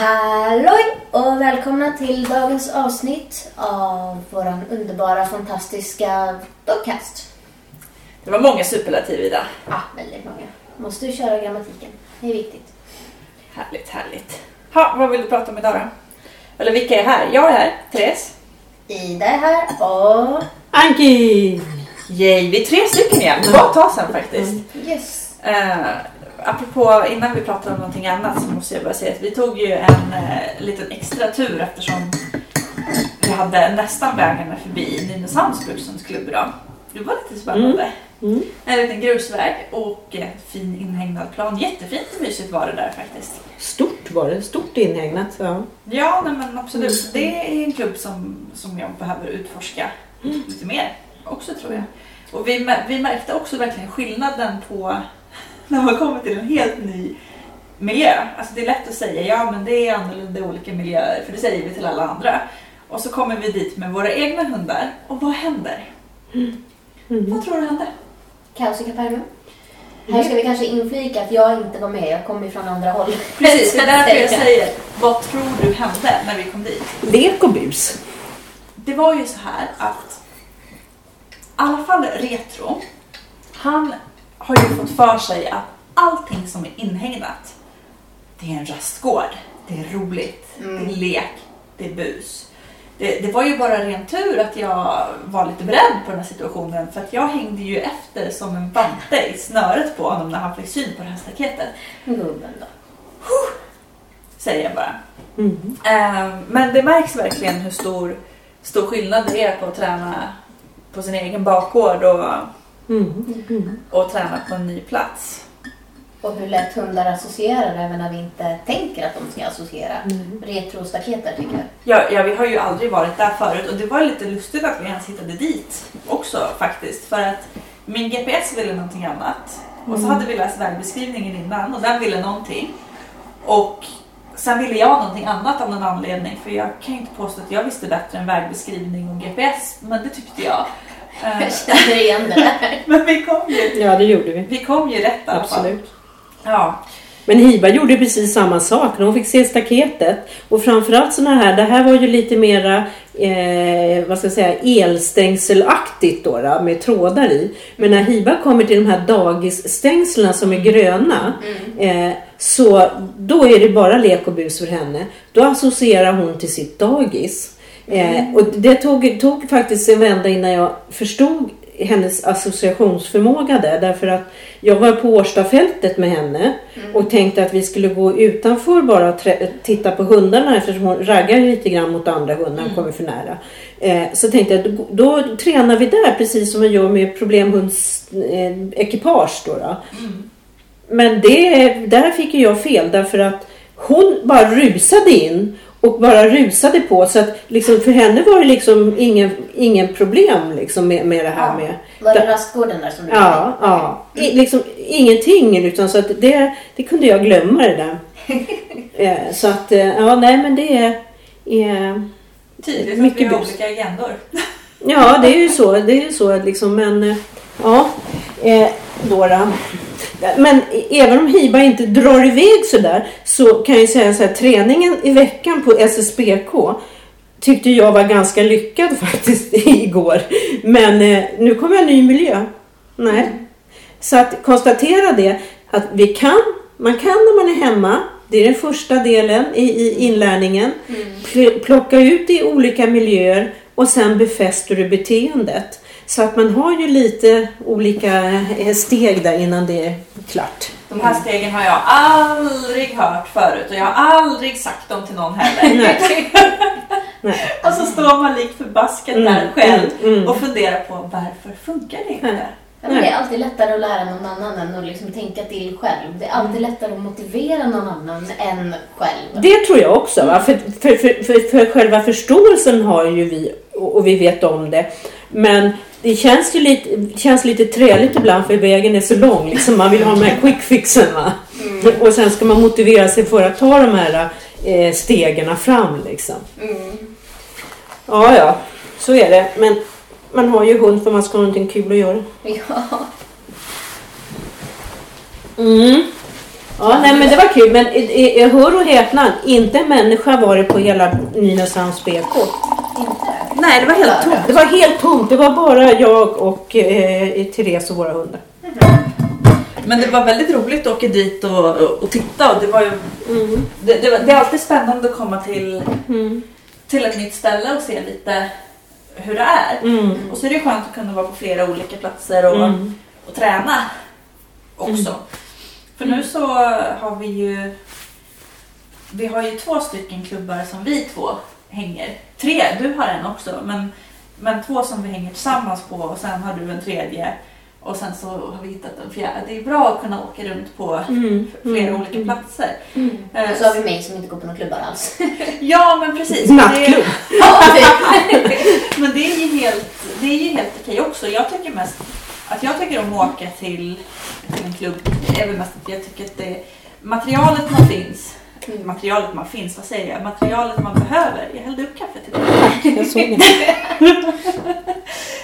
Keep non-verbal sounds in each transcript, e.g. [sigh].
Halloj och välkomna till dagens avsnitt av våran underbara, fantastiska Dogcast. Det var många superlativ Ida. Ja, väldigt många. Måste du köra grammatiken. Det är viktigt. Härligt, härligt. Ha, vad vill du prata om idag då? Eller vilka är här? Jag är här, Therese. Ida är här och... Anki! Yay, vi är tre stycken igen. Det var ett tag sedan faktiskt. Yes. Uh, apropå innan vi pratar om någonting annat så måste jag bara säga att vi tog ju en uh, liten extra tur eftersom vi hade nästan vägarna förbi Nynäshamns brukshundsklubb idag. Det var lite spännande. Mm. En liten grusväg och en fin inhägnad plan. Jättefint och mysigt var det där faktiskt. Stort var det. Stort inhägnat. Ja. Ja, nej, men absolut. Det är en klubb som, som jag behöver utforska lite mer också tror jag. Och vi, vi märkte också verkligen skillnaden på [laughs] när man kommer till en helt ny miljö. Alltså det är lätt att säga ja men det är annorlunda i olika miljöer för det säger vi till alla andra. Och så kommer vi dit med våra egna hundar och vad händer? Mm. Vad tror du hände? Kaos i Kapernaum. Här ska vi kanske inflika att jag inte var med. Jag kommer ifrån andra håll. [laughs] Precis, det är därför jag säger vad tror du hände när vi kom dit? Lek och bus. Det var ju så här att i alla fall Retro, han har ju fått för sig att allting som är inhägnat, det är en rastgård. Det är roligt, Mm. det är lek, det är bus. Det, det var ju bara ren tur att jag var lite beredd på den här situationen för att jag hängde ju efter som en vante i snöret på honom när han fick syn på det här staketet. Gubben då. Säger jag bara. Mm. Eh, Men det märks verkligen hur stor, stor skillnad det är på att träna på sin egen bakgård och, Mm. Mm. Och träna på en ny plats. Och hur lätt hundar associerar även när vi inte tänker att de ska associera. Mm. Retrostaketer tycker jag. Ja, ja, vi har ju aldrig varit där förut och det var lite lustigt att vi ens hittade dit också faktiskt. För att min GPS ville någonting annat. Och så hade vi läst vägbeskrivningen innan och den ville någonting. Och sen ville jag någonting annat av någon anledning. För jag kan ju inte påstå att jag visste bättre än vägbeskrivning och GPS. Men det tyckte jag. Eh, Jag känner igen det där. [laughs] Men vi kom ju, Ja, det gjorde vi. vi kom ju rätt i alla fall. Absolut. Ja. Men Hiba gjorde precis samma sak. Hon fick se staketet. Och framförallt såna här, det här var ju lite mera eh, vad ska jag säga, elstängselaktigt då, då med trådar i. Men när Hiba kommer till de här dagisstängslen som är gröna eh, så då är det bara lek och bus för henne. Då associerar hon till sitt dagis. Eh, och det tog, tog faktiskt en vända innan jag förstod hennes associationsförmåga där. Därför att jag var på Årstafältet med henne och tänkte att vi skulle gå utanför bara och titta på hundarna eftersom hon raggar lite grann mot andra hundar när hon kommer för nära. Eh, så tänkte jag då, då tränar vi där precis som man gör med problemhundsekipage. Eh, då, då. Men det, där fick jag fel därför att hon bara rusade in och bara rusade på så att liksom för henne var det liksom ingen, ingen problem liksom med, med det här Ja. med Var det rastgården där som du Ja, ja. I, liksom ingenting utan så att det, det kunde jag glömma det där. [laughs] Eh, så att, eh, ja nej men det är, är Tydligt att Mycket vi har olika agendor. Ja, det är ju så. Det är ju så liksom. Men eh, ja, eh, Dora. Men även om Hiba inte drar iväg sådär så kan jag säga så här. Träningen i veckan på SSBK tyckte jag var ganska lyckad [laughs] faktiskt igår. Men eh, nu kommer jag en ny miljö. Nej. Så att konstatera det att vi kan, man kan när man är hemma. Det är den första delen i, i inlärningen. Pl- Plocka ut i olika miljöer och sen befäster du beteendet. Så att man har ju lite olika eh, steg där innan det är klart. De här stegen har jag aldrig hört förut och jag har aldrig sagt dem till någon heller. [laughs] Nej. [laughs] Nej. och så står man likt förbaskat Mm, där själv mm, mm. och funderar på varför funkar det inte? Ja, men det är alltid lättare att lära någon annan än att liksom tänka till själv. Det är alltid lättare att motivera någon annan än själv. Det tror jag också. Va? För, för, för, för, för själva förståelsen har ju vi och vi vet om det. Men det känns ju lite, känns lite träligt ibland för vägen är så lång. Liksom man vill ha de här quick fixen. Va? Och sen ska man motivera sig för att ta de här eh, stegen fram. Liksom. Mm. Ja, ja, så är det. Men man har ju hund för man ska ha någonting kul att göra. Ja. Mm. Ja, nej men det var kul. Men eh, eh, hör och häpna, inte en människa var det på hela Nynäshamns BK. Inte? Nej, det var helt tomt. Det var helt tomt. Det var bara jag och eh, Therese och våra hundar. Men det var väldigt roligt att åka dit och, och titta. Och det, var ju, Mm. det, det, var, det är alltid spännande att komma till, Mm. till ett nytt ställe och se lite hur det är. Mm. Och så är det skönt att kunna vara på flera olika platser och, Mm. och träna också. För nu så har vi ju vi har ju två stycken klubbar som vi två hänger. Tre, du har en också, men, men två som vi hänger tillsammans på och sen har du en tredje. Och sen så har vi hittat en fjärde. Det är bra att kunna åka runt på Mm. [laughs] flera Mm. olika platser. Mm. Eh, Och så har vi mig som inte går på några klubbar alls. [laughs] Ja, men precis. Men Nattklubb. [laughs] Ja, men det är ju helt, det är ju helt okej också. Jag tycker mest att jag tycker om att åka till, till en klubb. Det är väl mest att jag tycker att det materialet man finns Mm. Materialet man finns, vad säger jag? Materialet man behöver. Jag hällde upp kaffe till dig. [laughs] Jag såg det. [laughs]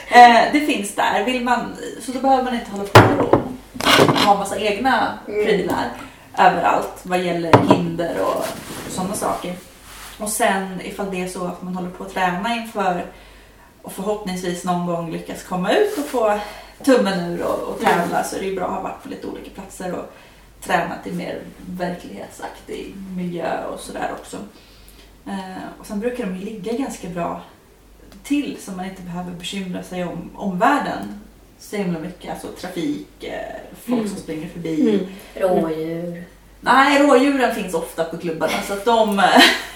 Eh, det finns där. Vill man, så då behöver man inte hålla på och ha massa egna Mm. prylar överallt vad gäller hinder och sådana saker. Och sen ifall det är så att man håller på att träna inför och förhoppningsvis någon gång lyckas komma ut och få tummen ur och, och tävla så är det ju bra att ha varit på lite olika platser och tränat i mer verklighetsaktig miljö och sådär också. Eh, och sen brukar de ju ligga ganska bra till så man inte behöver bekymra sig om omvärlden så himla mycket. Alltså trafik, eh, folk Mm. som springer förbi. Mm. Rådjur. Nej, rådjuren finns ofta på klubbarna så att de... eh,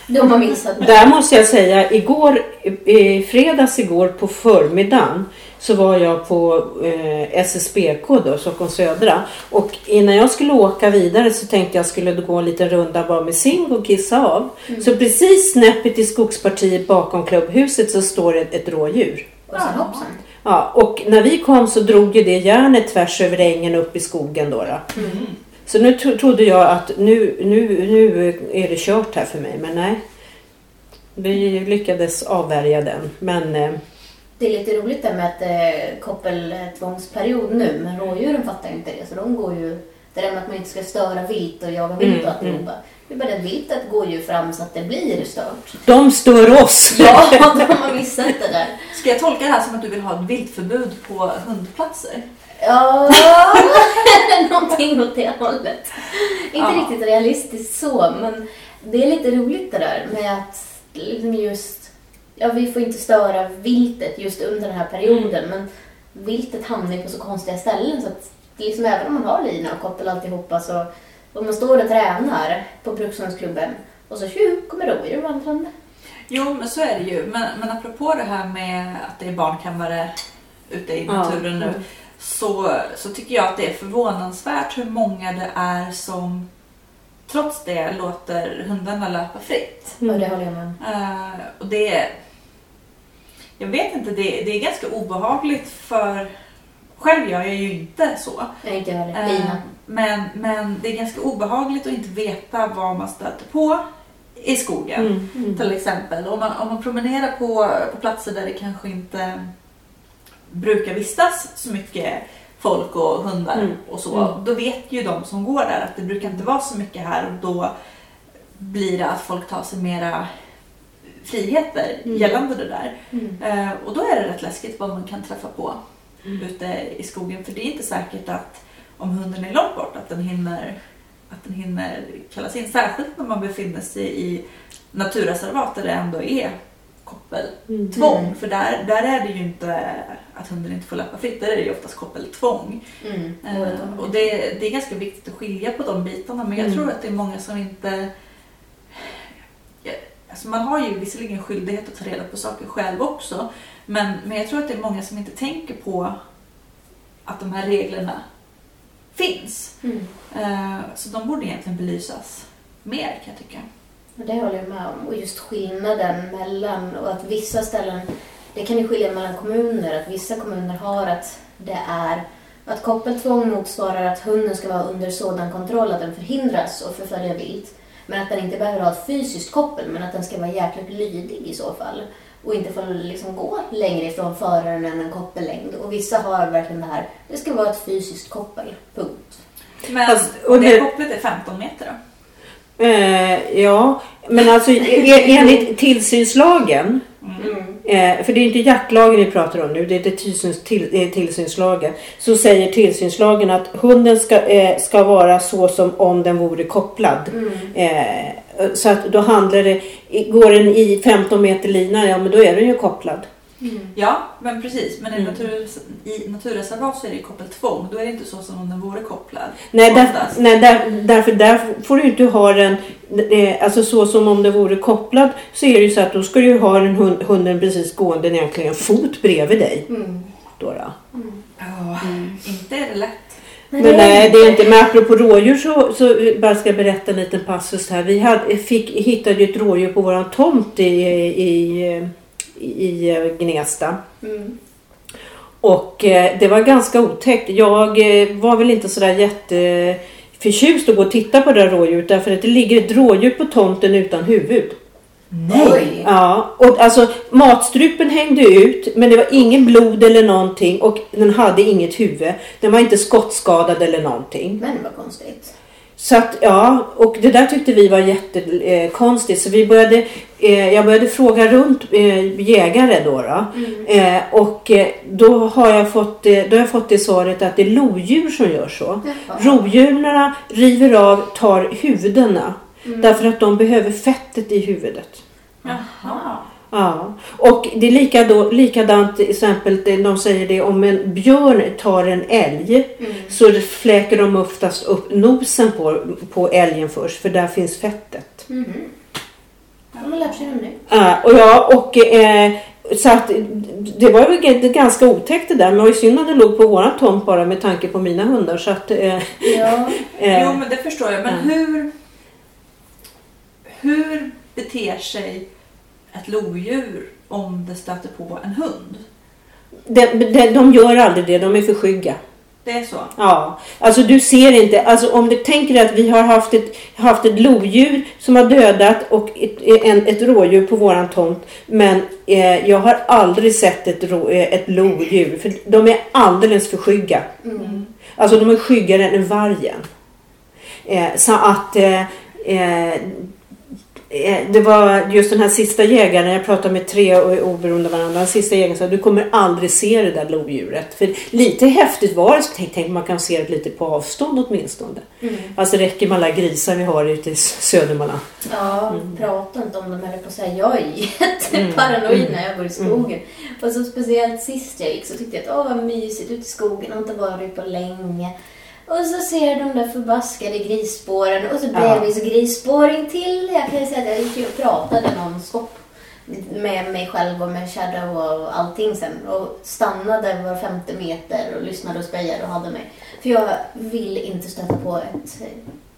De har missat. Där måste jag säga, igår, i fredags igår på förmiddagen så var jag på eh, SSBK då, Stockholm Södra. Och innan jag skulle åka vidare så tänkte jag skulle gå en liten runda bara med Sing och kissa av. Mm. Så precis snäppet i skogspartiet bakom klubbhuset så står det ett rådjur. Och sen hoppsan. Ja, och när vi kom så drog ju det järnet tvärs över ängen upp i skogen då. då. Mm. Så nu tro- trodde jag att nu, nu, nu är det kört här för mig, men nej. Vi lyckades avvärja den, men eh, Det är lite roligt där med att eh, koppeltvångsperiod nu, men rådjuren fattar ju inte det. Så de går ju, det där med att man inte ska störa vilt och jaga vilt Mm, och alltihopa. Det är bara att viltet går ju fram så att det blir stört. de stör oss. [laughs] Ja, de har missat det där. Ska jag tolka det här som att du vill ha ett viltförbud på hundplatser? Ja, [laughs] [laughs] någonting åt det hållet. Inte Ja. riktigt realistiskt så, men det är lite roligt det där med att liksom just, ja vi får inte störa viltet just under den här perioden, men viltet hamnar ju på så konstiga ställen så att liksom även om man har lina och koppel och alltihopa så om man står och tränar på brukshundsklubben och så tju, kommer rådjur vandrande. Jo, men så är det ju. Men, men apropå det här med att det är barnkammare ute i Ja. naturen nu. Så, så tycker jag att det är förvånansvärt hur många det är som trots det låter hundarna löpa fritt. Och det håller jag med om. Eh, och det är... Jag vet inte, det, det är ganska obehagligt för... Själv gör jag ju inte så. Jag är inte heller. Eh, Lina. men, men det är ganska obehagligt att inte veta vad man stöter på i skogen. Mm, mm. Till exempel om man, om man promenerar på, på platser där det kanske inte brukar vistas så mycket folk och hundar Mm. och så. Mm. Då vet ju de som går där att det brukar inte vara så mycket här och då blir det att folk tar sig mera friheter Mm. gällande det där. Mm. Eh, och då är det rätt läskigt vad man kan träffa på Mm. ute i skogen. För det är inte säkert att om hunden är långt bort att den hinner, att den hinner kallas in. Särskilt när man befinner sig i naturreservat där det ändå är koppeltvång. Mm. För där, där är det ju inte att hunden inte får löpa fritt. Där är det ju oftast koppeltvång. Mm. Eh, och det, det är ganska viktigt att skilja på de bitarna. Men jag Mm. tror att det är många som inte... Alltså man har ju visserligen skyldighet att ta reda på saker själv också. Men, men jag tror att det är många som inte tänker på att de här reglerna finns. Mm. Eh, Så de borde egentligen belysas mer kan jag tycka. Och det håller jag med om. Och just skillnaden mellan, och att vissa ställen, det kan ju skilja mellan kommuner, att vissa kommuner har att det är att koppeltvång motsvarar att hunden ska vara under sådan kontroll att den förhindras att förfölja vilt. Men att den inte behöver ha ett fysiskt koppel, men att den ska vara jäkligt lydig i så fall. Och inte få liksom gå längre ifrån föraren än en koppellängd. Och vissa har verkligen det här, det ska vara ett fysiskt koppel, punkt. Men Fast- och det det- kopplet är 15 meter då? Eh, ja, men alltså e- enligt tillsynslagen Mm. Eh, för det är inte jaktlagen vi pratar om nu, det är det tillsyns, till, det är tillsynslagen. Så säger tillsynslagen att hunden ska, eh, ska vara så som om den vore kopplad. Mm. Eh, så att då handlar det, går den i 15 meter lina, ja men då är den ju kopplad. Mm. Ja, men precis. Men i, Mm. natur, i naturreservat så är det kopplat tvång. Då är det inte så som om den vore kopplad. Nej, där, nej där, därför där får du inte ha den, eh, alltså så som om det vore kopplad så är det ju så att då ska du ju ha den hund, hunden precis gående egentligen fot bredvid dig. Mm. Då då. Ja, inte är det lätt. Men nej, det är inte. Men apropå rådjur så, så bara ska jag berätta en liten passus här. Vi hade, fick, hittade ju ett rådjur på våran tomt i, i, i eh, Gnesta. Mm. Och eh, det var ganska otäckt. Jag eh, var väl inte sådär jätteförtjust att gå och titta på det där rådjuret därför att det ligger ett rådjur på tomten utan huvud. Oj! Ja, och alltså matstrupen hängde ut men det var ingen blod eller någonting och den hade inget huvud. Den var inte skottskadad eller någonting. Men vad konstigt. Så att ja, och det där tyckte vi var jättekonstigt så vi började, eh, jag började fråga runt eh, jägare då. då. Mm. Eh, och eh, då har, jag fått, eh, då har jag fått det svaret att det är lodjur som gör så. Rovdjuren river av, tar huvudena. Mm. Därför att de behöver fettet i huvudet. Jaha. Ja, och det är lika då, likadant till exempel det- de säger det om en björn tar en älg Mm. så fläker de oftast upp nosen på, på älgen först för där finns fettet. Mhm. Har man lärt sig det nu? Ja, och ja, och eh, så att det var ju ganska otäckt det där men det var ju synd att det låg på våran tomt bara med tanke på mina hundar så att eh, Ja. [laughs] eh, Jo, men det förstår jag. Men Ja. hur, hur beter sig ett lodjur om det stöter på en hund? de, de, de gör aldrig det, de är för skygga. Det är så? Ja, alltså du ser inte. Alltså om du tänker att vi har haft ett, haft ett lodjur som har dödat och ett, en, ett rådjur på våran tomt. Men eh, jag har aldrig sett ett, rå, eh, ett lodjur för de är alldeles för skygga. Mm. Alltså de är skyggare än vargen. Eh, så att eh, eh, det var just den här sista jägaren, jag pratade med tre o- oberoende av varandra. Den sista jägaren sa du kommer aldrig se det där lodjuret. För lite häftigt var det, så tänk, tänk man kan se det lite på avstånd åtminstone. Mm. Alltså det räcker med alla grisar vi har ute i Södermanland. Ja, prata inte om dem heller på säga. Jag är jätteparanoid Mm. när jag går i skogen. Och så speciellt sist jag gick så tyckte jag att åh vad mysigt ute i skogen. Jag har inte varit på länge. Och så ser jag de där förbaskade grisspåren och så Ja. bebis grisspår till. Jag kan ju säga att jag gick ju och pratade nonstop med mig själv och med Shadow och allting sen. Och stannade var femte meter och lyssnade och spejade och hade mig. För jag vill inte stöta på ett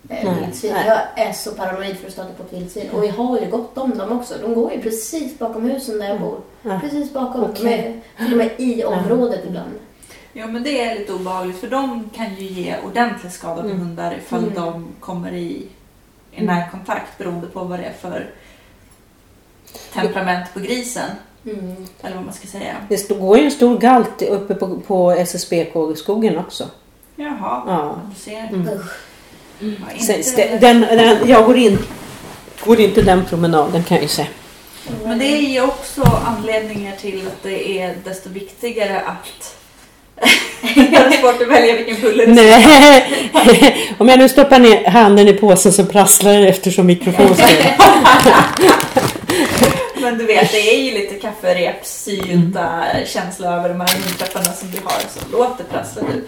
eh, vildsvin. Jag är så paranoid för att stöta på ett vildsvin. Och jag har ju gott om dem också. De går ju precis bakom husen där jag bor. Ja. Precis bakom. Okej. Med, till och med i området ibland. Jo, men det är lite obehagligt för de kan ju ge ordentlig skada på Mm. hundar ifall Mm. de kommer i, i Mm. närkontakt beroende på vad det är för temperament på grisen. Mm. Eller vad man ska säga. Det går ju en stor galt uppe på, på SSBK-skogen också. Jaha, Ja. du ser. Mm. Ja, Sen, inte- den, den, jag går, in, går inte den promenaden kan jag ju säga. Men det är ju också anledningar till att det är desto viktigare att göra svårt att välja vilken bulle det Nej, [laughs] om jag nu stoppar ner handen i påsen så prasslar det eftersom mikrofonen står. [laughs] Men du vet, det är ju lite kafferepssynta känsla över de här hundträffarna som vi har. Så låt det prassla du.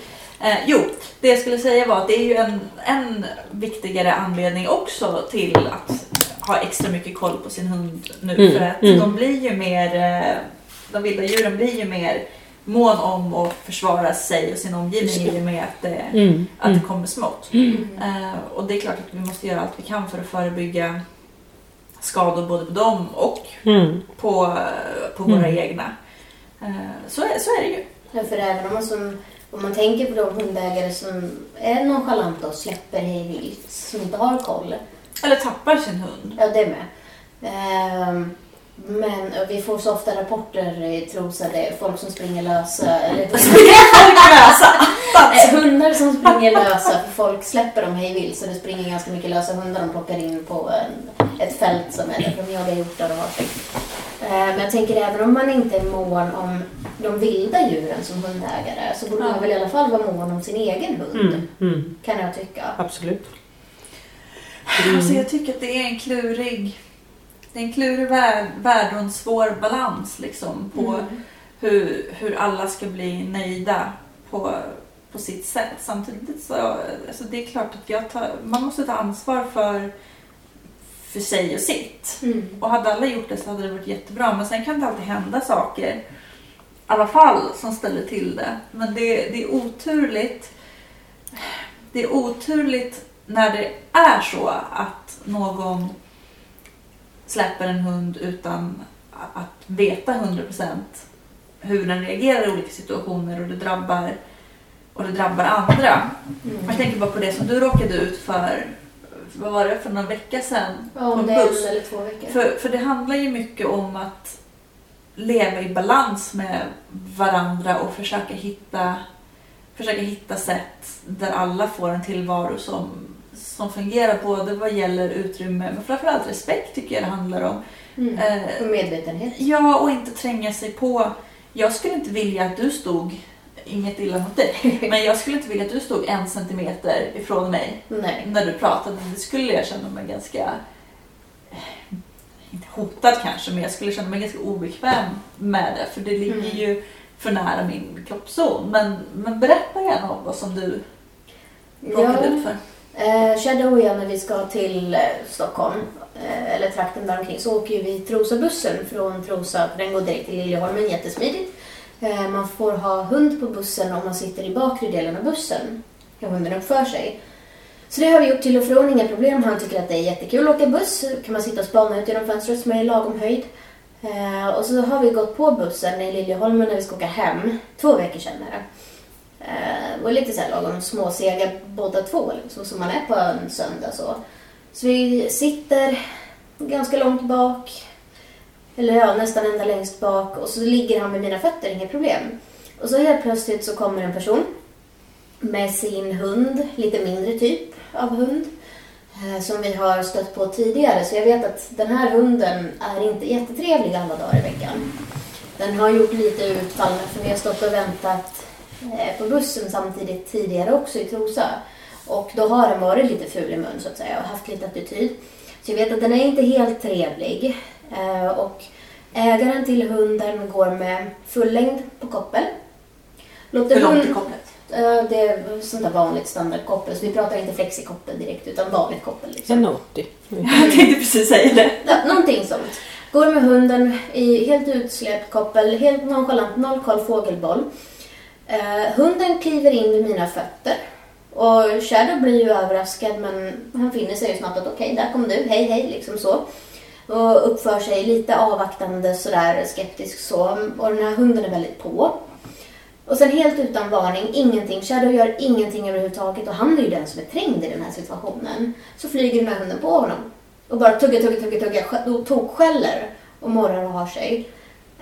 Eh, jo, det jag skulle säga var att det är ju en, en viktigare anledning också till att ha extra mycket koll på sin hund nu. Mm, För att mm. de blir ju mer, eh, de vilda djuren blir ju mer mån om att försvara sig och sin omgivning i och med att det, Mm, att mm. det kommer smått. Mm. Eh, och det är klart att vi måste göra allt vi kan för att förebygga skador både på dem och Mm. på, på våra Mm. egna. Eh, så, är, så är det ju. Ja, för även om man, som, om man tänker på de hundägare som är nonchalanta och släpper hej vilt, som inte har koll. Eller tappar sin hund. Ja, det med. Ehm, men vi får så ofta rapporter i Trosa, det är folk som springer lösa. Eller! [laughs] Eh, Hundar som springer lösa, för folk släpper dem hej vilt så det springer ganska mycket lösa hundar de plockar in på en, ett fält som är där de jagar hjortar och. Eh, Men jag tänker även om man inte är mån om de vilda djuren som hundägare så borde man väl i alla fall vara mån om sin egen hund. Mm, mm, Kan jag tycka. absolut. Alltså jag tycker att det är en klurig, det är en klurig värld, värld och en svår balans liksom på Mm. hur, hur alla ska bli nöjda på, på sitt sätt. Samtidigt så alltså det är klart att jag tar, man måste ta ansvar för, för sig och sitt. Mm. Och hade alla gjort det så hade det varit jättebra. Men sen kan det alltid hända saker. I alla fall som ställer till det. Men det, det är oturligt. Det är oturligt när det är så att någon släpper en hund utan att veta 100% hur den reagerar i olika situationer och det drabbar, och det drabbar andra. Mm. Jag tänker bara på det som du råkade ut för, vad var det, för några vecka sedan? Ja, om det är buss. en eller två veckor. För, för det handlar ju mycket om att leva i balans med varandra och försöka hitta, försöka hitta sätt där alla får en tillvaro som, som fungerar både vad gäller utrymme men framförallt respekt tycker jag det handlar om. Mm. Eh, Och medvetenhet. ja, och inte tränga sig på. Jag skulle inte vilja att du stod, inget illa mot dig, [laughs] men jag skulle inte vilja att du stod en centimeter ifrån mig Nej. när du pratade, det skulle jag känna mig ganska, eh, inte hotad kanske, men jag skulle känna mig ganska obekväm med det. För det ligger Mm. ju för nära min kroppszon. Men, men berätta gärna om vad som du råkade ut för. Eh, Shadow och jag när vi ska till eh, Stockholm, eh, eller trakten där omkring, så åker vi Trosa-bussen från Trosa. Den går direkt till Liljeholmen, jättesmidigt. Eh, man får ha hund på bussen om man sitter i bakre delen av bussen. När hunden uppför sig. Så det har vi gjort till och från, inga problem. Han tycker att det är jättekul att åka buss. kan man sitta och spana ut genom fönstret som är i lagom höjd. Eh, och så har vi gått på bussen i Liljeholmen när vi ska åka hem. Två veckor senare. det. Eh, och lite så här lagom småsega båda två, liksom, som man är på en söndag. Så. så vi sitter ganska långt bak, eller ja, nästan ända längst bak och så ligger han med mina fötter, inga problem. Och så helt plötsligt så kommer en person med sin hund, lite mindre typ av hund, eh, som vi har stött på tidigare. Så jag vet att den här hunden är inte jättetrevlig alla dagar i veckan. Den har gjort lite utfall för vi har stått och väntat på bussen samtidigt tidigare också i Trosa. Och då har den varit lite ful i mun så att säga och haft lite attityd. Så jag vet att den är inte helt trevlig. Eh, Och ägaren till hunden går med full längd på koppel. Låter Hur långt är kopplet? Eh, Det är sånt där vanligt standardkoppel. Så vi pratar inte flexikoppel direkt utan vanligt koppel. Liksom. En 80. [laughs] Jag tänkte precis säga det. Ja, någonting sånt. Går med hunden i helt utsläppt koppel, helt nonchalant, noll koll fågelboll. Eh, hunden kliver in vid mina fötter. Och Shadow blir ju överraskad men han finner sig ju snabbt att okej, där kom du, hej hej, liksom så. Och uppför sig lite avvaktande sådär skeptisk så. Och den här hunden är väldigt på. Och sen helt utan varning, ingenting. Shadow gör ingenting överhuvudtaget och han är ju den som är trängd i den här situationen. Så flyger den här hunden på honom och bara tuggar, tuggar, tuggar, tugga och tokskäller och morrar och har sig.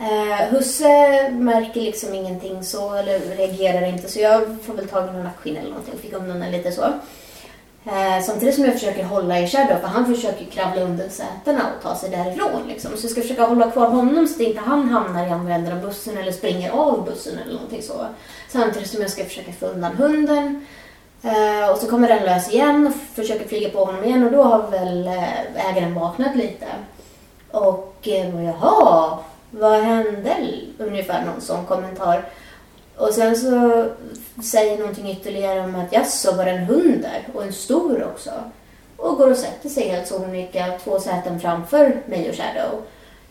Eh, Husse märker liksom ingenting så, eller reagerar inte, så jag får väl tag i någon nackskinn eller någonting och fick undan den lite så. Eh, samtidigt som jag försöker hålla i Shadow, för han försöker kravla under sätena och ta sig därifrån. Liksom. Så jag ska försöka hålla kvar honom så att inte han hamnar i andra änden av bussen eller springer av bussen eller någonting så. Samtidigt som jag ska försöka få undan hunden. Eh, och så kommer den lös igen och försöker flyga på honom igen och då har väl eh, ägaren vaknat lite. Och eh, jaha, vad hände? Ungefär någon sån kommentar. Och sen så säger någonting ytterligare om att jaså, var det en hund där? Och en stor också. Och går och sätter sig helt sonika eh, två säten framför mig och Shadow.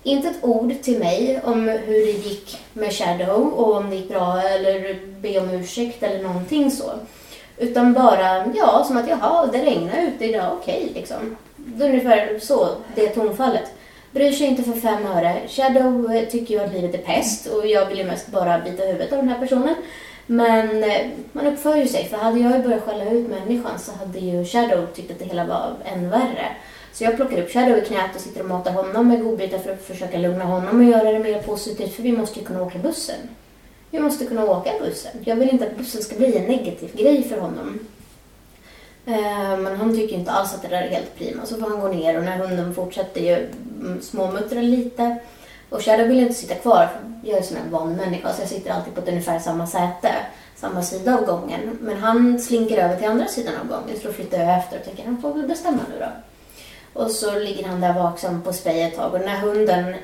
Inte ett ord till mig om hur det gick med Shadow och om det gick bra eller be om ursäkt eller någonting så. Utan bara, ja, som att jaha, det regnar ute idag, okej liksom. Ungefär så, det tonfallet. Bryr sig inte för fem öre. Shadow eh, tycker ju att livet är pest och jag vill ju mest bara bita huvudet av den här personen. Men eh, man uppför ju sig, för hade jag ju börjat skälla ut människan så hade ju Shadow tyckt att det hela var än värre. Så jag plockar upp Shadow i knät och sitter och matar honom med godbitar för att försöka lugna honom och göra det mer positivt, för vi måste ju kunna åka bussen. jag måste kunna åka bussen. Jag vill inte att bussen ska bli en negativ grej för honom. Eh, men han tycker inte alls att det där är helt prima. Så får han gå ner och när hunden fortsätter ju mm, småmuttra lite. Och Shadow vill inte sitta kvar. för Jag är som en van människa så jag sitter alltid på ett ungefär samma säte. Samma sida av gången. Men han slinker över till andra sidan av gången. Så då flyttar jag efter och tänker han får väl bestämma nu då. Och så ligger han där vaksam på spej ett tag och när hunden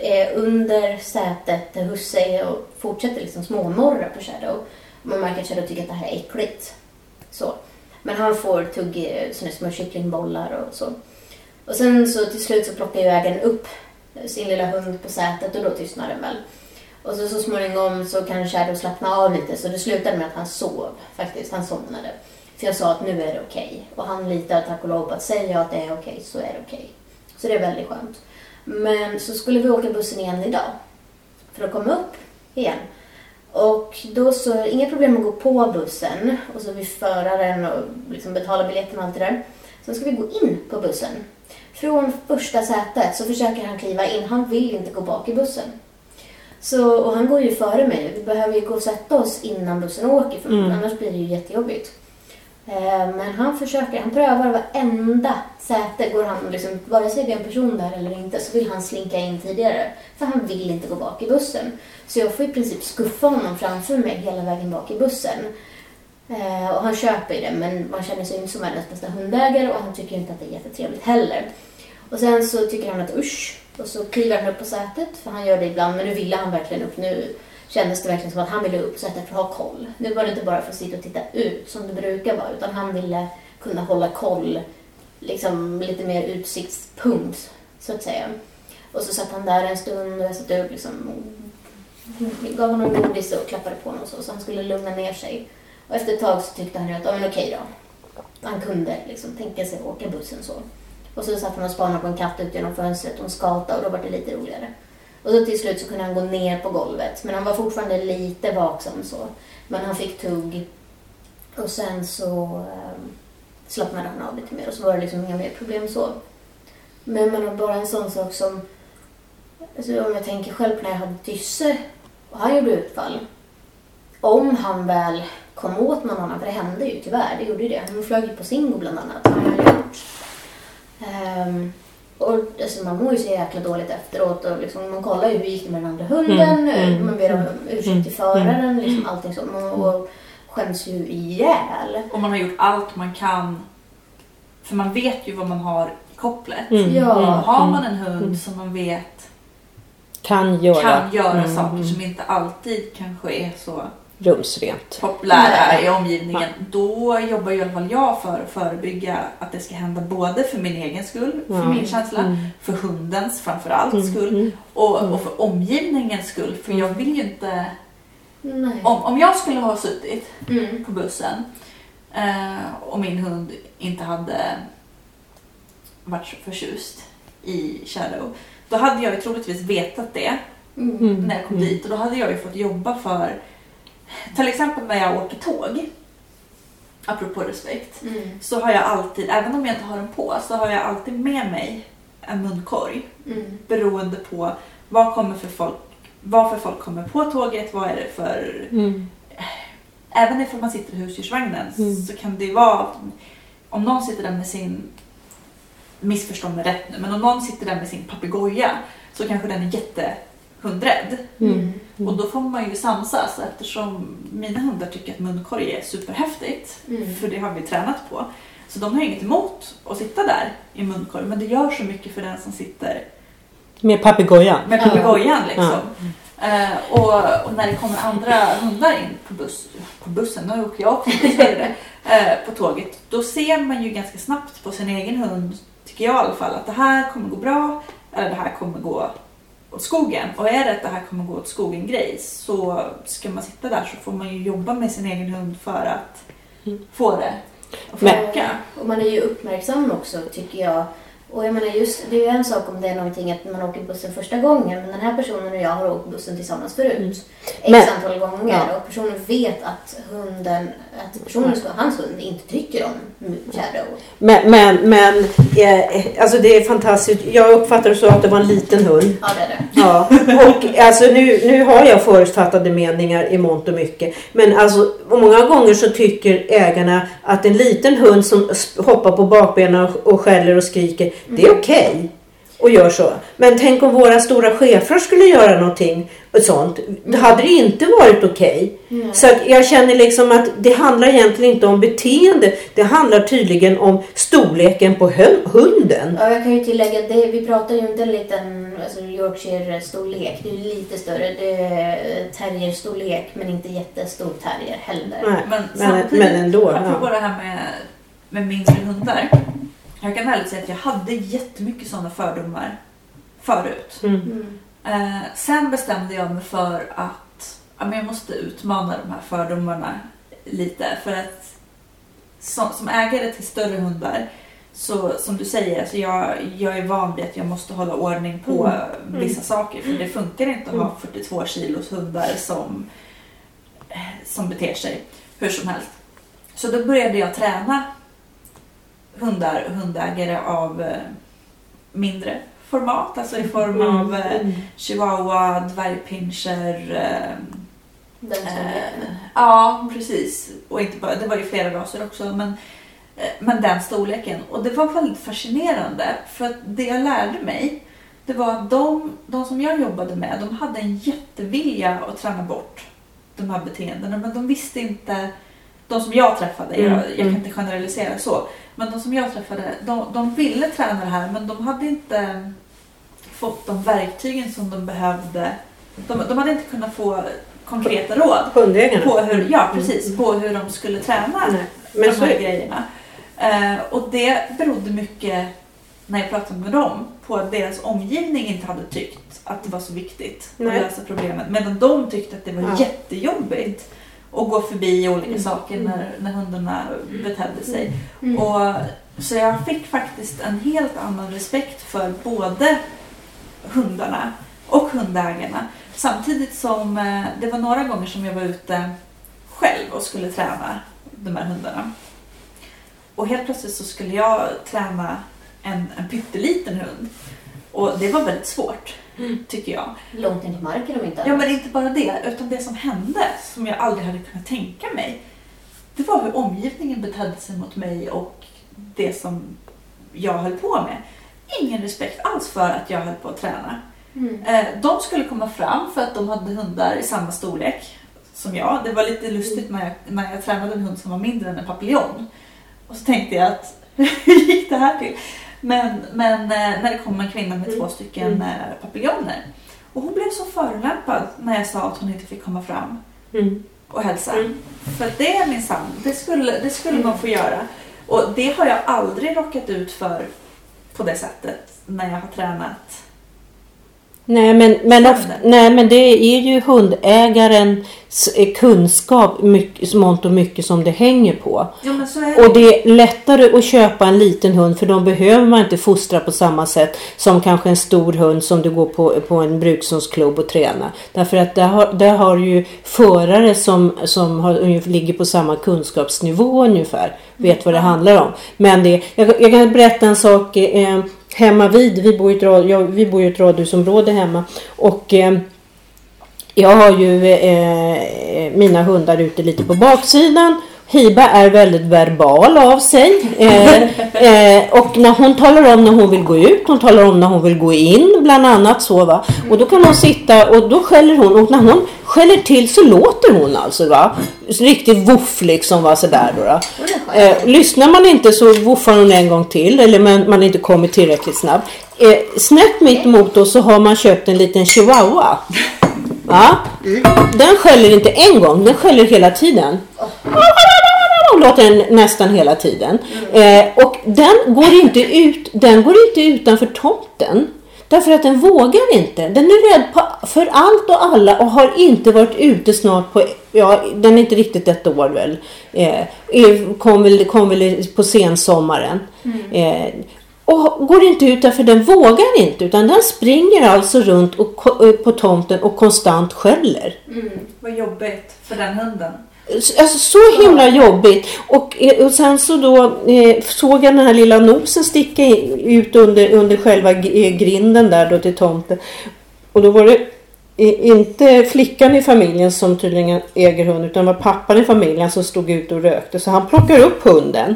är under sätet där husse är och fortsätter liksom småmorra på Shadow. Man märker att Shadow tycker att det här är äckligt. Så. Men han får tugg i såna små kycklingbollar och så. Och sen så till slut så plockar ju ägaren upp sin lilla hund på sätet och då tystnar den väl. Och så, så småningom så kan Shadow slappna av lite så det slutade med att han sov faktiskt. Han somnade. För jag sa att nu är det okej. Och han litar tack och lov på att säger jag att det är okej så är det okej. Så det är väldigt skönt. Men så skulle vi åka bussen igen idag. För att komma upp igen. Och då så, inga problem att gå på bussen. Och så vi föraren och liksom betala biljetten och allt det där. Sen ska vi gå in på bussen. Från första sätet så försöker han kliva in. Han vill inte gå bak i bussen. Så, och han går ju före mig. Vi behöver ju gå och sätta oss innan bussen åker för Mm. annars blir det ju jättejobbigt. Eh, men han försöker, han prövar varenda säte. Går han liksom, vare sig det är en person där eller inte, så vill han slinka in tidigare. För han vill inte gå bak i bussen. Så jag får i princip skuffa honom framför mig hela vägen bak i bussen. Eh, och han köper ju det, men man känner sig inte som världens bästa hundägare och han tycker inte att det är jättetrevligt heller. Och sen så tycker han att usch, och så kliver han upp på sätet, för han gör det ibland, men nu ville han verkligen upp. Nu kändes det verkligen som att han ville upp för att ha koll. Nu var det inte bara för att sitta och titta ut som det brukar vara, utan han ville kunna hålla koll, liksom lite mer utsiktspunkt, så att säga. Och så satt han där en stund och jag satt upp liksom, gav honom godis och klappade på honom så, så han skulle lugna ner sig. Och efter ett tag så tyckte han ju att, ja men okej då. Han kunde liksom tänka sig att åka bussen så. Och så satt han och spanade på en katt ut genom fönstret och en skata och då var det lite roligare. Och så till slut så kunde han gå ner på golvet. Men han var fortfarande lite vaksam så. Men han fick tugg. Och sen så um, slappnade han av lite mer och så var det liksom inga mer problem så. Men man har bara en sån sak som... Alltså om jag tänker själv när jag hade Tysse och han gjorde utfall. Om han väl kom åt någon annan, för det hände ju tyvärr, det gjorde ju det. Han flög ju på Singo bland annat, har han gjort. Ehm, och alltså, man mår ju så jäkla dåligt efteråt och liksom, man kollar ju hur gick det med den andra hunden, Mm, mm, man ber om mm, ursäkt till föraren, liksom allting så. Man, och skäms ju ihjäl. Och man har gjort allt man kan. För man vet ju vad man har i kopplet. Mm, Ja. mm, Har man mm. en hund mm. som man vet Kan göra, kan göra Mm, saker mm. som inte alltid kanske är så rumsrent. populära i omgivningen. Då jobbar ju i alla fall jag för att förebygga att det ska hända både för min egen skull, för Ja. min känsla, Mm. för hundens framförallt Mm, skull mm. och, Mm. och för omgivningens skull. För jag vill ju inte... Nej. Om, om jag skulle ha suttit Mm. på bussen eh, och min hund inte hade varit förtjust i Shadow. Då hade jag ju troligtvis vetat det Mm. Mm. när jag kom Mm. dit och då hade jag ju fått jobba för till exempel när jag åker tåg apropå respekt Mm. så har jag alltid, även om jag inte har den på, så har jag alltid med mig en munkorg Mm. beroende på vad kommer för folk vad för folk kommer på tåget, vad är det för... Mm. Även ifall man sitter i husdjursvagnen Mm. så kan det ju vara... Om någon sitter där med sin... Missförstå mig rätt nu, men om någon sitter där med sin papegoja så kanske den är jättehundrädd. Mm. Och då får man ju samsas eftersom mina hundar tycker att munkorg är superhäftigt. Mm. För det har vi tränat på. Så de har inget emot att sitta där i munkorg. Men det gör så mycket för den som sitter Med papegojan. med Ja. papegojan liksom. Eh, och, och när det kommer andra hundar in på, buss, på bussen, nu åker jag också buss, hörde det, eh, på tåget. Då ser man ju ganska snabbt på sin egen hund, tycker jag i alla fall, att det här kommer gå bra eller det här kommer gå åt skogen. Och är det att det här kommer gå åt skogen grej så ska man sitta där så får man ju jobba med sin egen hund för att Mm. få det att funka. Och man är ju uppmärksam också tycker jag. Och jag menar just, det är ju en sak om det är någonting att man åker bussen första gången men den här personen och jag har åkt bussen tillsammans förut. Mm. X Men- antal gånger Ja. och personen vet att hunden, att personen ska, hans hund inte tycker om Shadow. Men, men, men eh, alltså det är fantastiskt. Jag uppfattar det så att det var en liten hund. Ja det är det. Ja, och alltså nu, nu har jag förutfattade meningar i mångt och mycket. Men alltså många gånger så tycker ägarna att en liten hund som hoppar på bakbenen och, skäller och skriker, det är okej. Och gör så. Men tänk om våra stora chefer skulle göra någonting och sånt. Då hade det inte varit okej. Mm. Så att jag känner liksom att det handlar egentligen inte om beteende. Det handlar tydligen om storleken på hunden. Ja, jag kan ju tillägga att det, vi pratar ju inte en liten alltså Yorkshire-storlek. Det är ju lite större. Det är terrier-storlek men inte jättestor terrier heller. Nej, Men, men, men ändå. apropå Ja. det här med, med mindre hundar. Jag kan ärligt säga att jag hade jättemycket sådana fördomar förut. Mm. Mm. Eh, sen bestämde jag mig för att ja, men jag måste utmana de här fördomarna lite. För att som, som ägare till större hundar, så som du säger, alltså jag, jag är van vid att jag måste hålla ordning på Mm. vissa saker. För det funkar inte att ha Mm. 42 kilos hundar som, eh, som beter sig hur som helst. Så då började jag träna hundar, hundägare av eh, mindre format, alltså i form av eh, Mm. chihuahua, dvärgpinscher. Den storleken. eh, ja, precis. Och inte bara, det var ju flera raser också. Men, eh, men den storleken. Och det var väldigt fascinerande. För att det jag lärde mig det var att de, de som jag jobbade med de hade en jättevilja att träna bort de här beteendena. Men de visste inte, de som jag träffade, Mm, jag, jag kan mm. inte generalisera så. Men de som jag träffade, de, de ville träna det här men de hade inte fått de verktygen som de behövde. De, de hade inte kunnat få konkreta råd Hundägarna. på hur, ja, Mm. precis, på hur de skulle träna Nej. de Men så här är grejerna. Eh, och det berodde mycket, när jag pratade med dem, på att deras omgivning inte hade tyckt att det var så viktigt Nej. att lösa problemet. Medan de tyckte att det var Ja. jättejobbigt att gå förbi olika Mm. saker när, när hundarna betedde sig. Mm. Och, så jag fick faktiskt en helt annan respekt för både hundarna och hundägarna. Samtidigt som eh, det var några gånger som jag var ute själv och skulle träna de här hundarna. Och helt plötsligt så skulle jag träna en, en pytteliten hund. Och det var väldigt svårt, Mm. [laughs] tycker jag. Långt in i marken om inte Ja, men inte bara det, utan det som hände, som jag aldrig hade kunnat tänka mig, det var hur omgivningen betedde sig mot mig och det som jag höll på med. Ingen respekt alls för att jag höll på att träna. Mm. Eh, De skulle komma fram för att de hade hundar i samma storlek som jag. Det var lite lustigt när jag, när jag tränade en hund som var mindre än en papillon. Och så tänkte jag att [laughs] hur gick det här till? Men, men eh, när det kom en kvinna med Mm. två stycken Mm. eh, papiljoner. Och hon blev så förolämpad när jag sa att hon inte fick komma fram Mm. och hälsa. Mm. För det är minsann, det skulle, det skulle man få göra. Och det har jag aldrig råkat ut för på det sättet när jag har tränat. Nej men, men, ofta, nej men det är ju hundägarens eh, kunskap mycket, mångt och mycket som det hänger på. Är det. Och det är lättare att köpa en liten hund för de behöver man inte fostra på samma sätt som kanske en stor hund som du går på, på en brukshundsklubb och tränar. Därför att där har, där har ju förare som, som har, ungefär- ligger på samma kunskapsnivå ungefär. Vet vad det handlar om. Men det, jag, jag kan berätta en sak. Eh, hemma vid, vi bor i ett, rad- vi bor i ett radhusområde hemma. Och eh, jag har ju eh, eh mina hundar ute lite på baksidan. Hiba är väldigt verbal av sig. Eh, [laughs] eh, och när hon talar om när hon vill gå ut, hon talar om när hon vill gå in bland annat så va. Och då kan hon sitta och då skäller hon och när hon skäller till så låter hon alltså va. Riktigt voff liksom va sådär då. då. Eh, lyssnar man inte så woffar hon en gång till eller man, man inte kommer tillräckligt snabbt. Eh, snett mitt emot då så har man köpt en liten chihuahua. Va? Den skäller inte en gång, den skäller hela tiden. Och låter den nästan hela tiden. Eh, och den går inte ut, den går inte utanför tomten. Därför att den vågar inte. Den är rädd på, för allt och alla och har inte varit ute snart på, ja den är inte riktigt ett år väl. Eh, kom, väl kom väl på sensommaren. Eh, Och går inte ut därför den vågar inte utan den springer alltså runt och, eh, på tomten och konstant skäller. Mm. Vad jobbigt för den hunden. Alltså så himla jobbigt. Och, eh, och sen så då eh, såg jag den här lilla nosen sticka ut under, under själva eh, grinden där då till tomten. Och då var det inte flickan i familjen som tydligen äger hund utan var pappan i familjen som stod ute och rökte. Så han plockar upp hunden.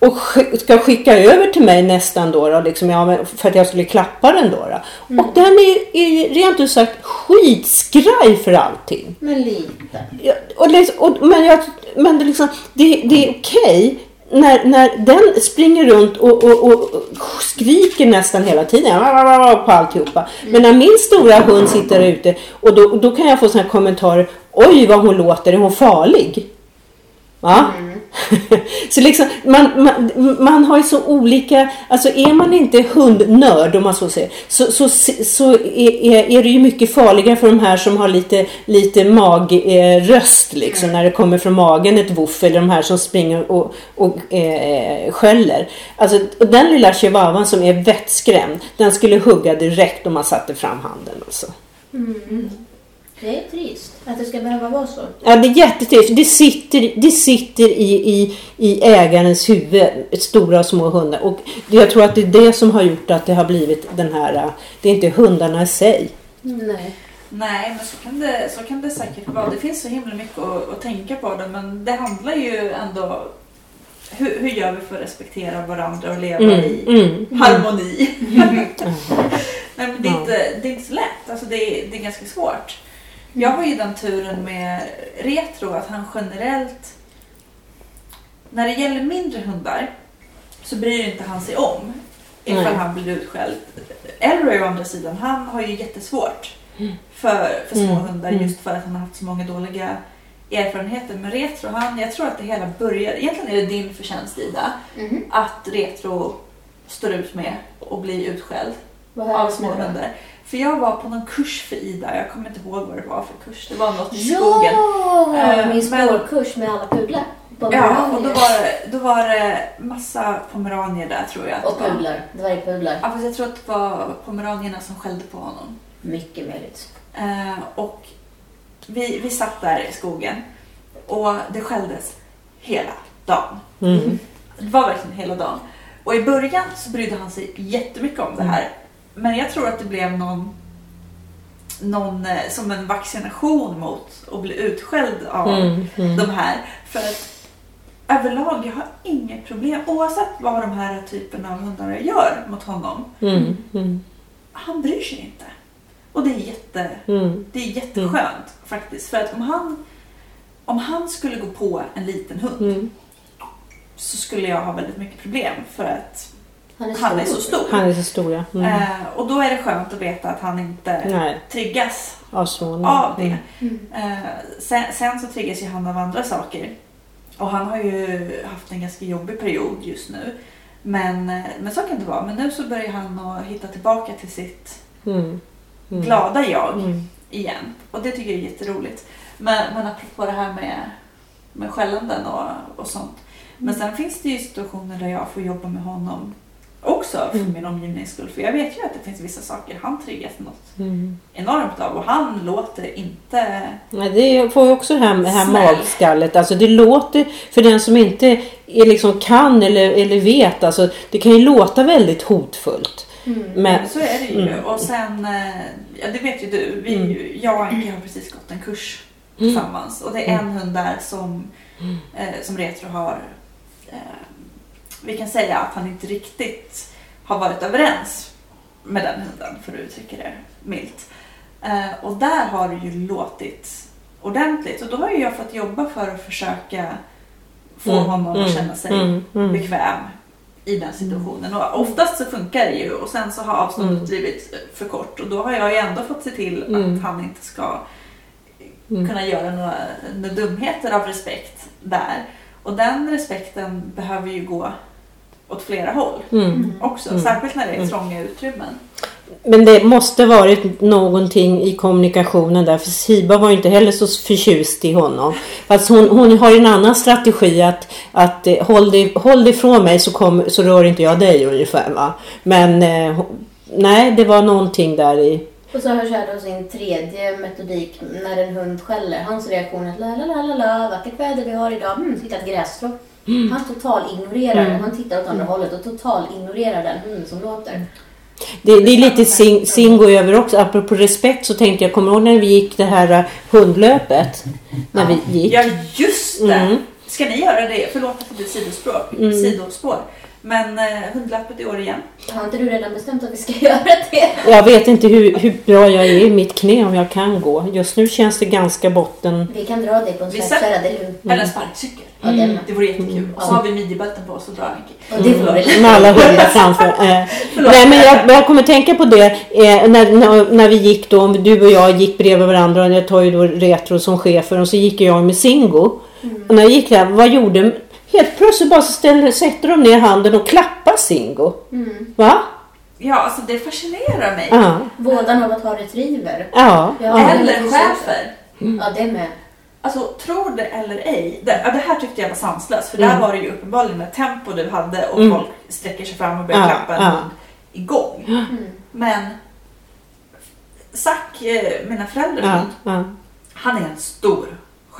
Och sk- ska skicka över till mig nästan då, då liksom, ja, för att jag skulle klappa den då. då. Och den är, är rent ut sagt skitskraj för allting. Men lite. Ja, och liksom, och, men jag, men det, liksom, det, det är okej när, när den springer runt och, och, och skriker nästan hela tiden på alltihopa. Men när min stora hund sitter där ute och då, då kan jag få här kommentarer. Oj vad hon låter, är hon farlig? Va? [laughs] så liksom, man, man, man har ju så olika, alltså är man inte hundnörd om man så säger, så, så, så är, är, det ju mycket farligare för de här som har lite, lite magröst liksom, när det kommer från magen ett voff eller de här som springer och, och eh, skäller. Alltså den lilla chihuahuan som är vettskrämd, den skulle hugga direkt om man satte fram handen alltså. Mm. Det är trist att det ska behöva vara så. Ja, det är jättetrist. Det sitter, det sitter i, i, i ägarens huvud, stora och små hundar. Och jag tror att det är det som har gjort att det har blivit den här, det är inte hundarna i sig. Nej. Nej, men så kan, det, så kan det säkert vara. Det finns så himla mycket att, att tänka på det, men det handlar ju ändå... Hur, hur gör vi för att respektera varandra och leva i mm. harmoni? [laughs] Nej, men det, är inte, det är inte så lätt. Alltså det, är, det är ganska svårt. Jag har ju den turen med Retro att han generellt... När det gäller mindre hundar så bryr inte han sig om ifall Nej. han blir utskälld. Elroy å andra sidan, han har ju jättesvårt för, för små Mm, hundar mm. just för att han har haft så många dåliga erfarenheter. Men Retro, han, jag tror att det hela börjar... Egentligen är det din förtjänst Ida, Mhm. att Retro står ut med att bli utskälld av små hundar. För jag var på någon kurs för Ida, jag kommer inte ihåg vad det var för kurs. Det var något i skogen. Ja! Eh, Min spårkurs med alla pudlar. Ja, och då var, det, då var det massa pomeranier där tror jag. Och det var. pudlar. Dvärgpudlar. Ja, fast jag tror att det var pomeranierna som skällde på honom. Mycket möjligt. Eh, och vi, vi satt där i skogen och det skälldes hela dagen. Mm. Det var verkligen hela dagen. Och i början så brydde han sig jättemycket om det här. Men jag tror att det blev någon, någon eh, som en vaccination mot att bli utskälld av Mm. Mm. de här. För att överlag, jag har inget problem. Oavsett vad de här typerna av hundar gör mot honom. Mm. Mm. Han bryr sig inte. Och det är, jätte, Mm. det är jätteskönt faktiskt. För att om han, om han skulle gå på en liten hund Mm. så skulle jag ha väldigt mycket problem. För att Han är, han är så stor. Han är så stor ja. Mm. Eh, och då är det skönt att veta att han inte Nej, triggas avslående. av det. Mm. Mm. Eh, sen, sen så triggas ju han av andra saker. Och han har ju haft en ganska jobbig period just nu. Men, eh, men så kan det vara. Men nu så börjar han att hitta tillbaka till sitt Mm. Mm. glada jag Mm. igen. Och det tycker jag är jätteroligt. Men, men apropå det här med, med skällanden och, och sånt. Men sen finns det ju situationer där jag får jobba med honom också för Mm. min omgivnings skull. För jag vet ju att det finns vissa saker han triggas något Mm. enormt av och han låter inte... Nej, det får ju också det här, det här magskallet. Alltså det låter, för den som inte är liksom kan eller, eller vet, alltså det kan ju låta väldigt hotfullt. Mm. Men, Så är det ju. Mm. Och sen, eh, ja det vet ju du, vi, Mm. jag och Anki har precis gått en kurs Mm. tillsammans. Och det är en hund där som, eh, som Retro har, eh, vi kan säga att han inte riktigt har varit överens med den hunden, för att uttrycka det milt. Eh, och där har det ju låtit ordentligt. Och då har ju jag fått jobba för att försöka få Mm, honom mm, att känna sig mm, mm. bekväm i den situationen. Och oftast så funkar det ju och sen så har avståndet Mm. blivit för kort och då har jag ju ändå fått se till Mm. att han inte ska Mm. kunna göra några, några dumheter av respekt där. Och den respekten behöver ju gå åt flera håll Mm. också, Mm. särskilt när det är Mm. trånga utrymmen. Men det måste varit någonting i kommunikationen där för Siba var ju inte heller så förtjust i honom. Fast hon, hon har en annan strategi att, att eh, håll, dig, håll dig ifrån mig så, kom, så rör inte jag dig ungefär va. Men eh, nej det var någonting där i. Och så har Shadow sin tredje metodik när en hund skäller. Hans reaktion är att la la la la la, vackert väder vi har idag, mm, hitta ett grässtrå. Han total ignorerar Mm. Han tittar åt andra hållet och total ignorerar den hunden som låter. Det, det är lite sing, singo över också. Apropå respekt så tänkte jag, kommer du ihåg när vi gick det här eh, hundlöpet? När vi gick. Ja, just det! Mm. Ska ni göra det? Förlåt att det blir sidospår. Mm. sidospår. Men eh, hundlöpet i år igen. Har inte du redan bestämt att vi ska [laughs] göra det? Jag vet inte hur, hur bra jag är i mitt knä om jag kan gå. Just nu känns det ganska botten. Vi kan dra dig på en Vi släpkärra, det är lugnt. Eller en sparkcykel. Ja, det med. Det vore jättekul. Mm. Och så har vi midjebälten på oss och drar Anki. Och det Med alla hundar [laughs] framför. Eh, nej men jag, jag kommer tänka på det eh, när, när, när vi gick då, du och jag gick bredvid varandra och jag tar ju då Retro som chefer och så gick jag med Singo. Och när jag gick där, vad gjorde Helt plötsligt bara så ställer, sätter de ner handen och klappar Singo. Mm. Va? Ja, alltså det fascinerar mig. Ja. Vådan av att ha retriever. Ja. Ja. Eller finns chefer. Ja, det med. Alltså, tror det eller ej. Det, det här tyckte jag var sanslöst. För där Mm. var det ju uppenbarligen ett tempo du hade och Mm. folk sträcker sig fram och börjar Ja, klappa en ja. igång. Mm. Men Zack, eh, mina föräldrar. Ja. han är en stor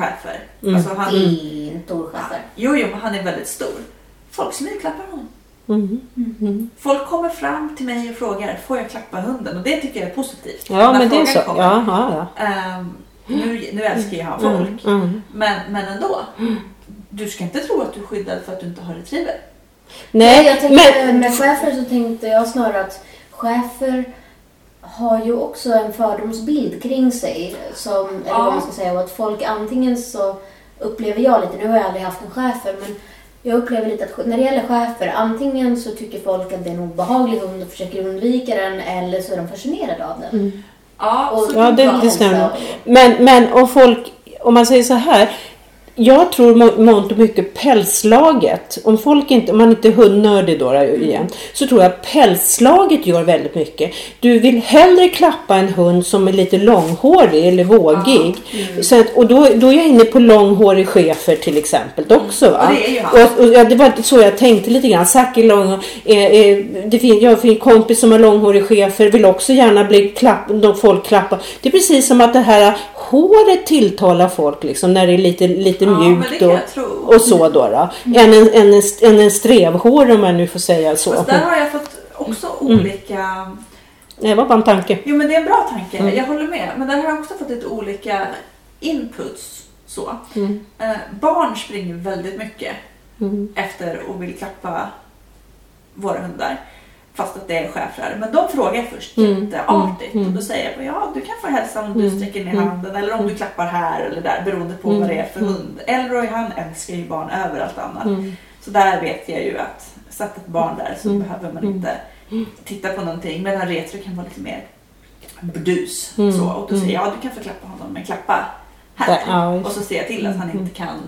schäfer. Mm. Alltså han, Fin storchefer. jo, jo, men han är väldigt stor. Folk smygklappar honom. Mm. Mm. Folk kommer fram till mig och frågar, får jag klappa hunden? Och det tycker jag är positivt. Ja När men det är så. kommer. Ja, ja, ja. Ehm, nu, nu älskar ju han folk. Mm. Mm. Men, men ändå. Du ska inte tro att du är skyddad för att du inte har retriever. Nej, Nej, jag tänkte, men... med chefer så tänkte jag snarare att chefer har ju också en fördomsbild kring sig. Som, eller vad man ska säga. Och att folk antingen så upplever jag lite, nu har jag aldrig haft en chefer, men jag upplever lite att när det gäller chefer, antingen så tycker folk att det är en obehaglig hund och försöker undvika den, eller så är de fascinerade av den. Mm. Ja, Och så Ja, det- det stämmer. och- Men, men om folk, om man säger så här. Jag tror må- mångt och mycket pälslaget, om folk inte, om man inte är hundnördig då igen, så tror jag pälslaget gör väldigt mycket. Du vill hellre klappa en hund som är lite långhårig eller vågig. Så att, och då, då är jag inne på långhårig chefer till exempel också. Va? Och det. Och, och, ja, det var så jag tänkte lite grann. Zack är lång. Eh, eh, det fin, jag har en kompis som har långhårig chefer. Vill också gärna bli klapp, de folk klappar. Det är precis som att det här håret tilltalar folk liksom när det är lite, lite Ja, men det mjukt och, jag och så då. då. Än, en, en, en strevhår om man nu får säga så. Fast där har jag fått också Mm. olika... Det var bara en tanke. Jo men det är en bra tanke, Mm. jag håller med. Men där har jag också fått lite olika inputs. Så. Mm. Eh, barn springer väldigt mycket Mm. efter och vill klappa våra hundar. Fast att det är schäfrar. Men de frågar först Mm, jätteartigt. mm, Och då säger jag ja du kan få hälsa om du Mm, sträcker ner mm, handen. Eller om du klappar här eller där. Beroende på Mm, vad det är för mm. hund. Elroy han älskar ju barn över allt annat. Mm. Så där vet jag ju att sätt ett barn där så Mm. behöver man Mm. inte titta på någonting. Medan retro kan vara lite mer burdus. Mm. Så. Och då säger Mm. jag ja du kan få klappa honom men klappa här. Och så ser jag till att han Mm. inte kan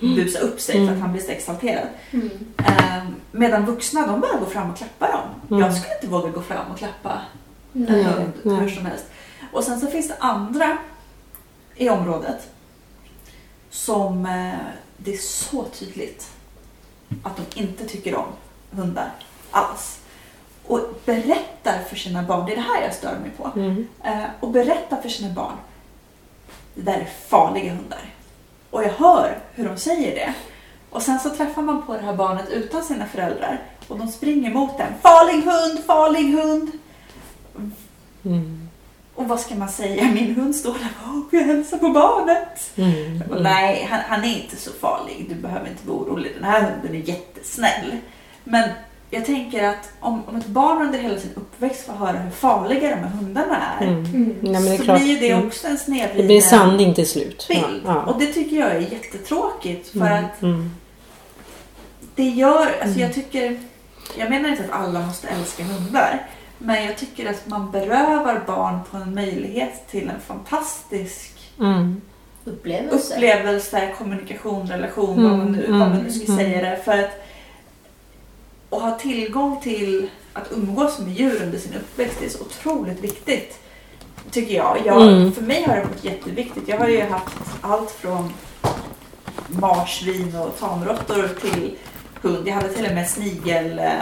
busa upp sig för Mm. att han blir så exalterad. Mm. Ehm, medan vuxna de bara går fram och klappar dem. Mm. Jag skulle inte våga gå fram och klappa Nej. hund hur som helst. Och sen så finns det andra i området som eh, det är så tydligt att de inte tycker om hundar alls. Och berättar för sina barn, det är det här jag stör mig på. Mm. Eh, och berättar för sina barn, det där är farliga hundar. Och jag hör hur de säger det. Och sen så träffar man på det här barnet utan sina föräldrar och de springer mot den. Farlig hund, farlig hund! Mm. Och vad ska man säga? Min hund står där och hälsar på barnet. Mm. Och Nej, han, han är inte så farlig. Du behöver inte vara orolig. Den här hunden är jättesnäll. Men jag tänker att om, om ett barn under hela sin uppväxt får höra hur farliga de här hundarna är. Mm. Mm. Nej, men det är så klart. blir ju det Mm. också en Det snedvriden blir en sanning till slut. bild. Ja. Och det tycker jag är jättetråkigt. För Mm. att Mm. det gör, alltså Mm. jag tycker, jag menar inte att alla måste älska hundar. Men jag tycker att man berövar barn på en möjlighet till en fantastisk Mm. Upplevelse. upplevelse, kommunikation, relation, Mm, vad, man nu, mm, vad man nu ska mm. säga det. För att och ha tillgång till att umgås med djur under sin uppväxt är så otroligt viktigt. Tycker jag. jag Mm. För mig har det varit jätteviktigt. Jag har ju haft allt från marsvin och tamråttor till hund. Jag hade till och med snigel eh,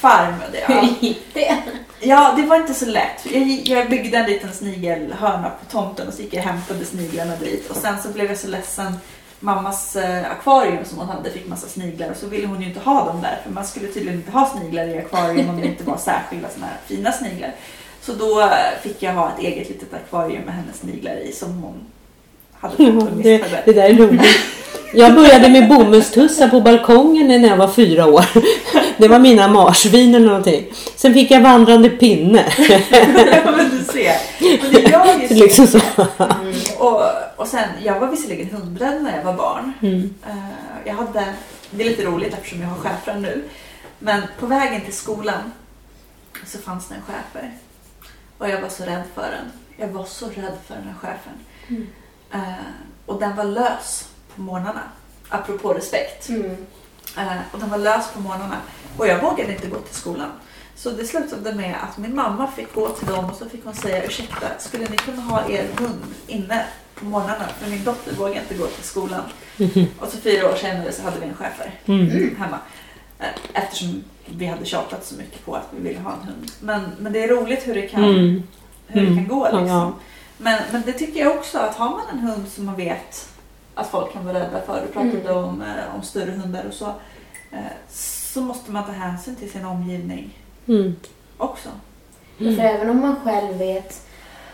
[laughs] Hur ja. gick det? ja, det var inte så lätt. Jag, jag byggde en liten snigelhörna på tomten och så gick jag och hämtade sniglarna dit. Och sen så blev jag så ledsen. Mammas eh, akvarium som hon hade fick massa sniglar och så ville hon ju inte ha dem där för man skulle tydligen inte ha sniglar i akvarium om det inte var särskilda såna här fina sniglar. Så då eh, fick jag ha ett eget litet akvarium med hennes sniglar i som hon hade fått och det, det där är roligt. Jag började med bomullstussar på balkongen när jag var fyra år. Det var mina marsvin eller någonting. Sen fick jag vandrande pinne. Ja, [laughs] men du ser. Men så. [laughs] liksom så. Mm. Och, och sen, jag var visserligen hundrädd när jag var barn. Mm. Eh, jag hade, det är lite roligt eftersom jag har schäfrar nu. Men på vägen till skolan så fanns det en schäfer. Och jag var så rädd för den. Jag var så rädd för den här schäfern. Mm. Eh, och den var lös på morgnarna. Apropå respekt. Mm. Eh, och den var lös på morgnarna. Och jag vågade inte gå till skolan. Så det slutade med att min mamma fick gå till dem och så fick hon säga ursäkta, skulle ni kunna ha er hund inne på morgnarna? För min dotter vågar inte gå till skolan. [laughs] Och så fyra år senare så hade vi en schäfer Mm. hemma. Eh, Eftersom vi hade tjatat så mycket på att vi ville ha en hund. Men, men det är roligt hur det kan, Mm. hur det Mm. kan gå. Ja, Liksom. Men, men det tycker jag också, att har man en hund som man vet att folk kan vara rädda för, du pratade Mm. om, eh, om större hundar och så, eh, så måste man ta hänsyn till sin omgivning Mm. också. För även om man själv vet,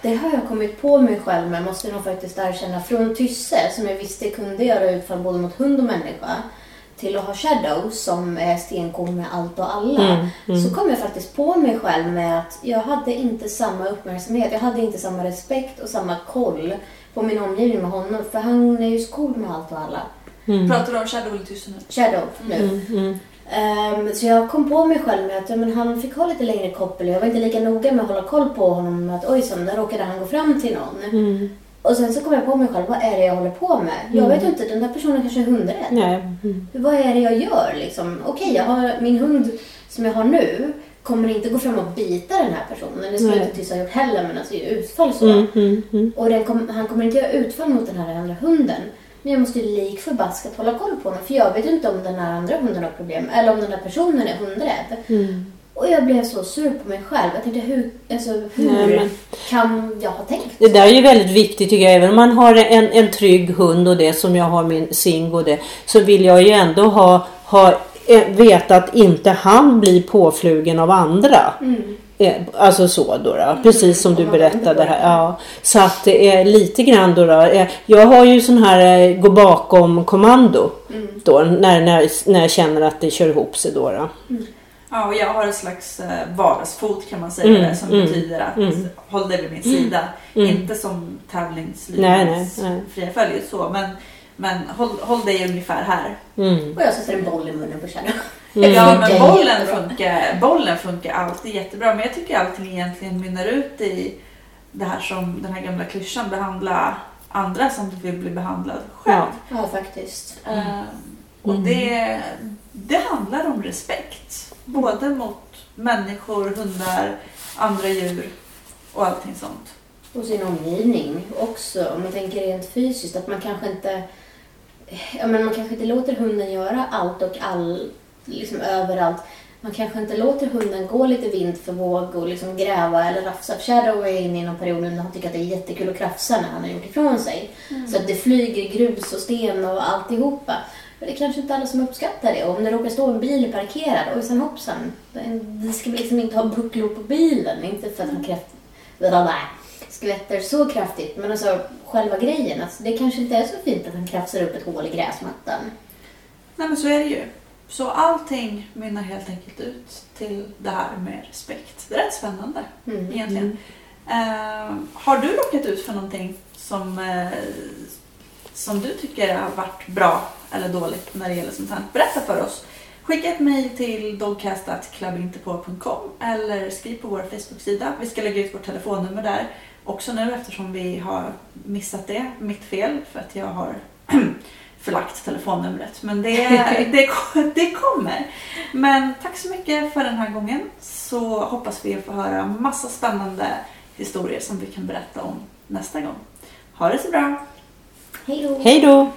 det har jag kommit på mig själv med, måste jag nog faktiskt erkänna, från Tysse som jag visste kunde göra utfall både mot hund och människa, till att ha Shadow som är stencool med allt och alla. Mm. Mm. Så kom jag faktiskt på mig själv med att jag hade inte samma uppmärksamhet, jag hade inte samma respekt och samma koll på min omgivning med honom. För han är ju så cool med allt och alla. Mm. Pratar du om Shadow eller Tysse nu? Shadow nu. Mm. Mm. Ehm, så jag kom på mig själv med att ja, men han fick ha lite längre koppel. Jag var inte lika noga med att hålla koll på honom. Att oj, som där råkade han gå fram till någon. Mm. Och sen så kom jag på mig själv, vad är det jag håller på med? Jag Mm. vet inte, den där personen kanske är hundrädd. Nej. Mm. Vad är det jag gör liksom? Okej, jag har min hund som jag har nu kommer inte gå fram och bita den här personen. Det skulle inte Tyssa ha gjort heller, men alltså i utfall så. Mm. Mm. Mm. Och kom, han kommer inte göra utfall mot den här andra hunden. Men jag måste ju lik förbaskat hålla koll på honom. För jag vet ju inte om den här andra hunden har problem. Eller om den här personen är hundrädd. Mm. Och jag blev så sur på mig själv. Jag tänkte, hur, alltså, hur Nej, men- kan jag ha tänkt? Det där är ju väldigt viktigt tycker jag. Även om man har en, en trygg hund och det som jag har min Sing och det. Så vill jag ju ändå ha, ha veta att inte han blir påflugen av andra. Mm. Eh, Alltså så då, då. precis som du berättade här. Ja. Så att det är lite grann då, då. eh, Jag har ju sån här eh, gå bakom kommando. Mm. Då, när, när, när jag känner att det kör ihop sig då. då. Ja, och jag har en slags eh, vardagsfot kan man säga Mm, som mm, betyder att mm. håll dig vid min sida. Mm. Inte som tävlingslivets fria följe så, men, men håll, håll dig ungefär här. Mm. Och jag sätter en boll i munnen på Shadow. Mm. Ja, men bollen funkar, bollen funkar alltid jättebra. Men jag tycker allting egentligen mynnar ut i det här som den här gamla klyschan, behandla andra som du vill bli behandlad själv. Ja. Ja, faktiskt. Eh, och Mm. det, det handlar om respekt. Både mot människor, hundar, andra djur och allting sånt. Och sin omgivning också. Om man tänker rent fysiskt. Att man kanske inte... Ja, men man kanske inte låter hunden göra allt och all, liksom överallt. Man kanske inte låter hunden gå lite vind för våg och liksom gräva eller rafsa. Shadow är inne i någon period när han tycker att det är jättekul att krafsa när han har gjort ifrån sig. Så att det flyger grus och sten och alltihopa. Men det är kanske inte alla som uppskattar det. Och om det råkar stå en bil parkerad, oj sen hoppsan. Det ska vi liksom inte ha bucklor på bilen. Inte för att han kräft, skvätter så kraftigt. Men alltså själva grejen, alltså, det kanske inte är så fint att han krafsar upp ett hål i gräsmattan. Nej men så är det ju. Så allting mynnar helt enkelt ut till det här med respekt. Det är rätt spännande Mm. egentligen. Eh, har du råkat ut för någonting som, eh, som du tycker har varit bra eller dåligt när det gäller sånt här? Berätta för oss. Skicka ett mejl till dogcast.clubbintepå.com eller skriv på vår Facebook-sida. Vi ska lägga ut vårt telefonnummer där också nu eftersom vi har missat det, mitt fel, för att jag har [clears throat] förlagt telefonnumret. Men det, [laughs] det, det kommer. Men tack så mycket för den här gången så hoppas vi få höra massa spännande historier som vi kan berätta om nästa gång. Ha det så bra! Hej då!